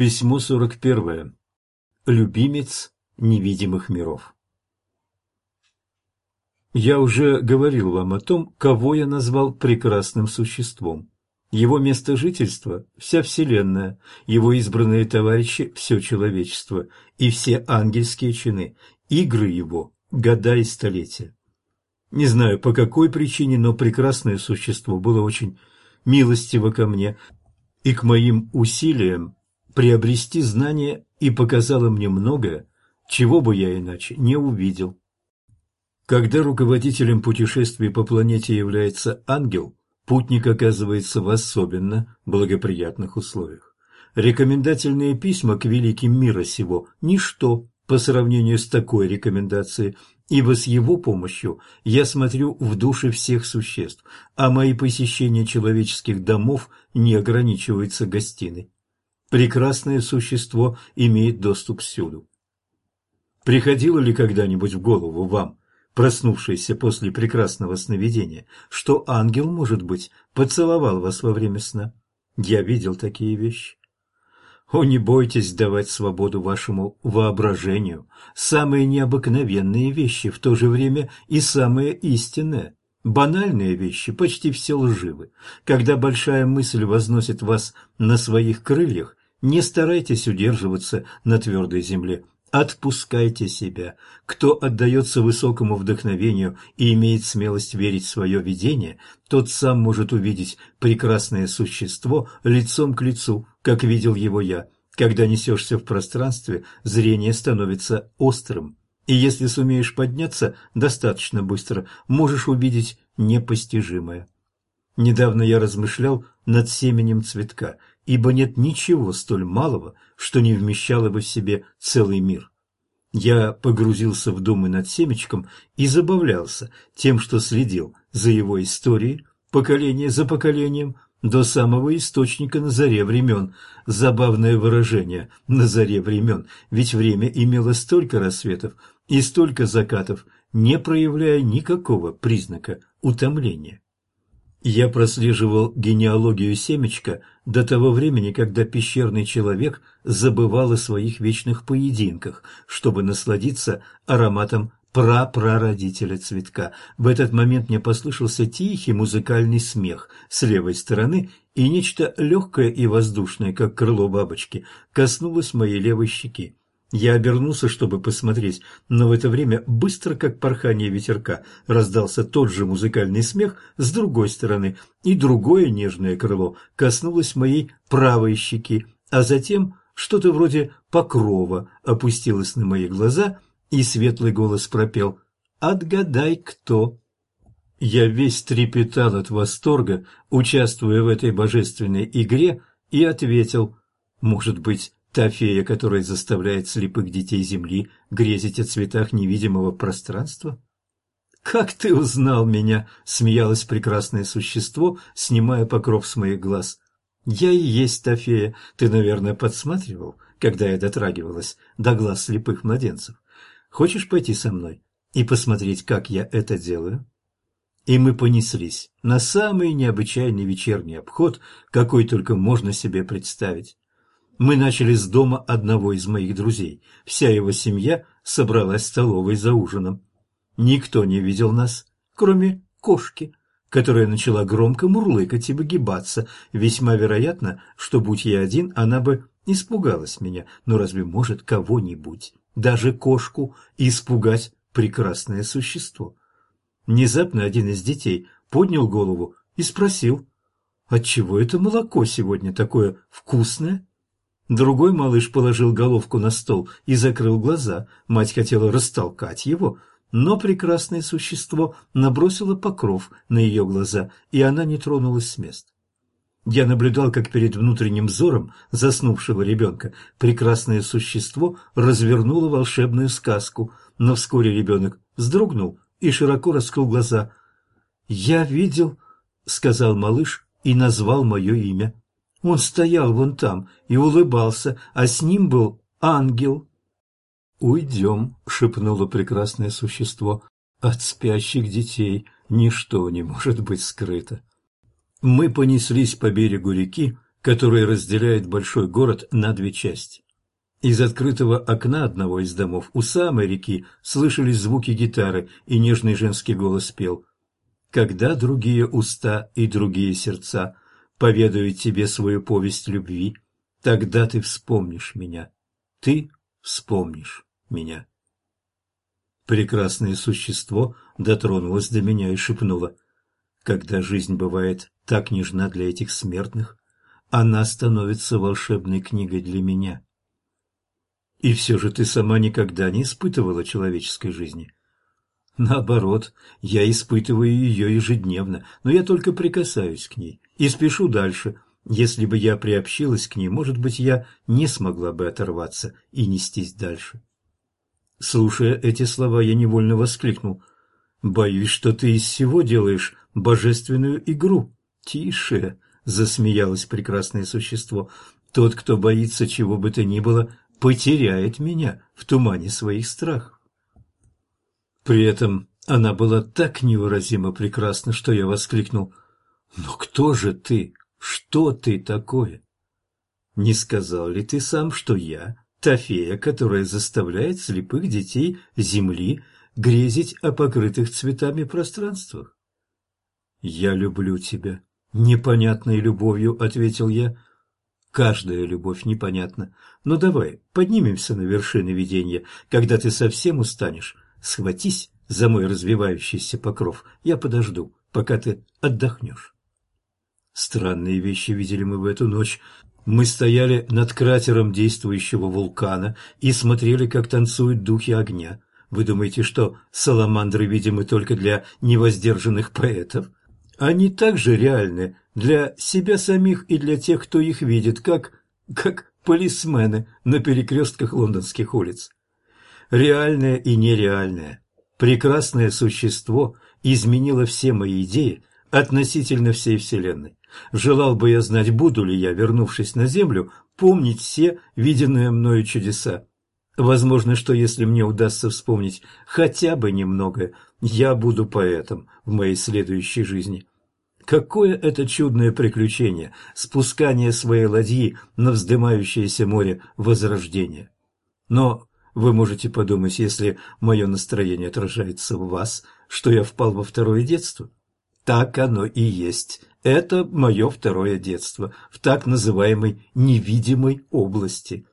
Письмо 41. Любимец невидимых миров. Я уже говорил вам о том, кого я назвал прекрасным существом. Его место жительства – вся Вселенная, его избранные товарищи – все человечество, и все ангельские чины, игры его – года и столетия. Не знаю, по какой причине, но прекрасное существо было очень милостиво ко мне и к моим усилиям приобрести знания и показала мне многое, чего бы я иначе не увидел. Когда руководителем путешествий по планете является ангел, путник оказывается в особенно благоприятных условиях. Рекомендательные письма к великим мира сего – ничто по сравнению с такой рекомендацией, ибо с его помощью я смотрю в души всех существ, а мои посещения человеческих домов не ограничиваются гостиной. Прекрасное существо имеет доступ всюду. Приходило ли когда-нибудь в голову вам, проснувшийся после прекрасного сновидения, что ангел, может быть, поцеловал вас во время сна? Я видел такие вещи. О, не бойтесь давать свободу вашему воображению. Самые необыкновенные вещи, в то же время и самые истинные. Банальные вещи почти все лживы. Когда большая мысль возносит вас на своих крыльях, не старайтесь удерживаться на твердой земле. Отпускайте себя. Кто отдается высокому вдохновению и имеет смелость верить в свое видение, тот сам может увидеть прекрасное существо лицом к лицу, как видел его я. Когда несешься в пространстве, зрение становится острым. И если сумеешь подняться достаточно быстро, можешь увидеть непостижимое. Недавно я размышлял над семенем цветка – ибо нет ничего столь малого, что не вмещало бы в себе целый мир. Я погрузился в думы над семечком и забавлялся тем, что следил за его историей, поколение за поколением, до самого источника на заре времен. Забавное выражение «на заре времен», ведь время имело столько рассветов и столько закатов, не проявляя никакого признака утомления. Я прослеживал генеалогию семечка до того времени, когда пещерный человек забывал о своих вечных поединках, чтобы насладиться ароматом прапрародителя цветка. В этот момент мне послышался тихий музыкальный смех с левой стороны, и нечто легкое и воздушное, как крыло бабочки, коснулось моей левой щеки. Я обернулся, чтобы посмотреть, но в это время, быстро как порхание ветерка, раздался тот же музыкальный смех с другой стороны, и другое нежное крыло коснулось моей правой щеки, а затем что-то вроде покрова опустилось на мои глаза, и светлый голос пропел «Отгадай, кто». Я весь трепетал от восторга, участвуя в этой божественной игре, и ответил «Может быть, Та фея, которая заставляет слепых детей Земли грезить о цветах невидимого пространства? «Как ты узнал меня?» – смеялось прекрасное существо, снимая покров с моих глаз. «Я и есть та фея. Ты, наверное, подсматривал, когда я дотрагивалась до глаз слепых младенцев. Хочешь пойти со мной и посмотреть, как я это делаю?» И мы понеслись на самый необычайный вечерний обход, какой только можно себе представить. Мы начали с дома одного из моих друзей. Вся его семья собралась в столовой за ужином. Никто не видел нас, кроме кошки, которая начала громко мурлыкать и выгибаться. Весьма вероятно, что, будь я один, она бы испугалась меня. Но разве может кого-нибудь, даже кошку, испугать прекрасное существо? Внезапно один из детей поднял голову и спросил, «Отчего это молоко сегодня такое вкусное?» Другой малыш положил головку на стол и закрыл глаза. Мать хотела растолкать его, но прекрасное существо набросило покров на ее глаза, и она не тронулась с места. Я наблюдал, как перед внутренним взором заснувшего ребенка прекрасное существо развернуло волшебную сказку, но вскоре ребенок вздрогнул и широко раскрыл глаза. «Я видел», — сказал малыш и назвал мое имя. Он стоял вон там и улыбался, а с ним был ангел. «Уйдем», — шепнуло прекрасное существо, — «от спящих детей ничто не может быть скрыто». Мы понеслись по берегу реки, который разделяет большой город на две части. Из открытого окна одного из домов у самой реки слышались звуки гитары, и нежный женский голос пел «Когда другие уста и другие сердца поведают тебе свою повесть любви, тогда ты вспомнишь меня, ты вспомнишь меня». Прекрасное существо дотронулось до меня и шепнуло «Когда жизнь бывает так нежна для этих смертных, она становится волшебной книгой для меня». И все же ты сама никогда не испытывала человеческой жизни. Наоборот, я испытываю ее ежедневно, но я только прикасаюсь к ней и спешу дальше. Если бы я приобщилась к ней, может быть, я не смогла бы оторваться и нестись дальше. Слушая эти слова, я невольно воскликнул. «Боюсь, что ты из всего делаешь божественную игру». «Тише!» — засмеялось прекрасное существо. «Тот, кто боится чего бы то ни было, потеряет меня в тумане своих страхов. При этом она была так невыразимо прекрасна, что я воскликнул «Но кто же ты? Что ты такое?» «Не сказал ли ты сам, что я та фея, которая заставляет слепых детей Земли грезить о покрытых цветами пространствах?» «Я люблю тебя», — непонятной любовью ответил я, — Каждая любовь непонятна. Но давай поднимемся на вершины видения. Когда ты совсем устанешь, схватись за мой развивающийся покров. Я подожду, пока ты отдохнешь. Странные вещи видели мы в эту ночь. Мы стояли над кратером действующего вулкана и смотрели, как танцуют духи огня. Вы думаете, что саламандры видимы только для невоздержанных поэтов? Они также реальны для себя самих и для тех, кто их видит, как, как полисмены на перекрестках лондонских улиц. Реальное и нереальное, прекрасное существо изменило все мои идеи относительно всей Вселенной. Желал бы я знать, буду ли я, вернувшись на Землю, помнить все виденные мною чудеса. Возможно, что если мне удастся вспомнить хотя бы немного, я буду поэтом в моей следующей жизни. Какое это чудное приключение – спускание своей ладьи на вздымающееся море возрождения. Но вы можете подумать, если мое настроение отражается в вас, что я впал во второе детство. Так оно и есть. Это мое второе детство в так называемой невидимой области.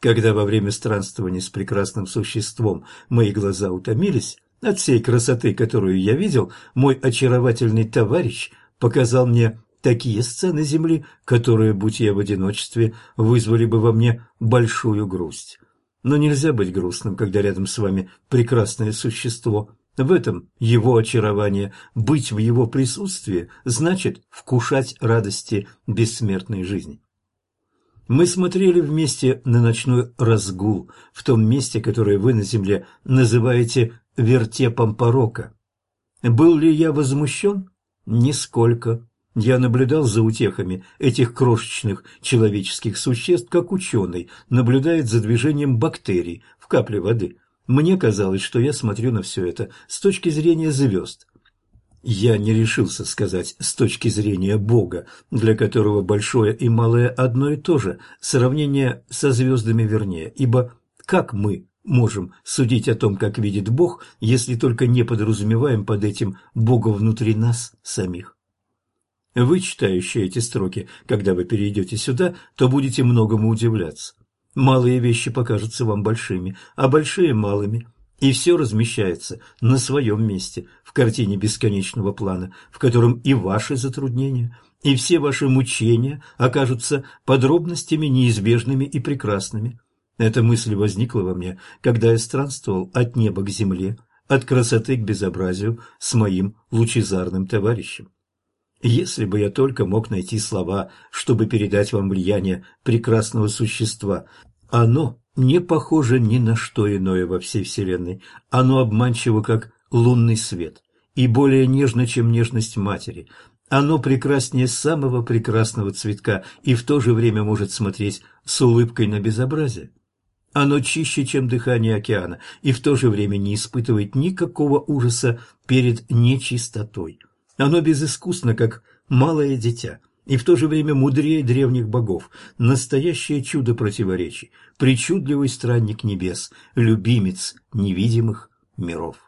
Когда во время странствования с прекрасным существом мои глаза утомились, от всей красоты, которую я видел, мой очаровательный товарищ показал мне такие сцены земли, которые, будь я в одиночестве, вызвали бы во мне большую грусть. Но нельзя быть грустным, когда рядом с вами прекрасное существо. В этом его очарование. Быть в его присутствии значит вкушать радости бессмертной жизни. Мы смотрели вместе на ночной разгул в том месте, которое вы на земле называете вертепом порока. Был ли я возмущен? Нисколько. Я наблюдал за утехами этих крошечных человеческих существ, как ученый наблюдает за движением бактерий в капле воды. Мне казалось, что я смотрю на все это с точки зрения звезд. Я не решился сказать с точки зрения Бога, для которого большое и малое одно и то же, сравнение со звездами вернее, ибо как мы можем судить о том, как видит Бог, если только не подразумеваем под этим Бога внутри нас самих. Вы, читающие эти строки, когда вы перейдете сюда, то будете многому удивляться. Малые вещи покажутся вам большими, а большие – малыми. И все размещается на своем месте в картине бесконечного плана, в котором и ваши затруднения, и все ваши мучения окажутся подробностями неизбежными и прекрасными. Эта мысль возникла во мне, когда я странствовал от неба к земле, от красоты к безобразию с моим лучезарным товарищем. Если бы я только мог найти слова, чтобы передать вам влияние прекрасного существа, оно не похоже ни на что иное во всей Вселенной. Оно обманчиво, как лунный свет, и более нежно, чем нежность матери. Оно прекраснее самого прекрасного цветка и в то же время может смотреть с улыбкой на безобразие. Оно чище, чем дыхание океана, и в то же время не испытывает никакого ужаса перед нечистотой. Оно безыскусно, как малое дитя, и в то же время мудрее древних богов, настоящее чудо противоречий, причудливый странник небес, любимец невидимых миров.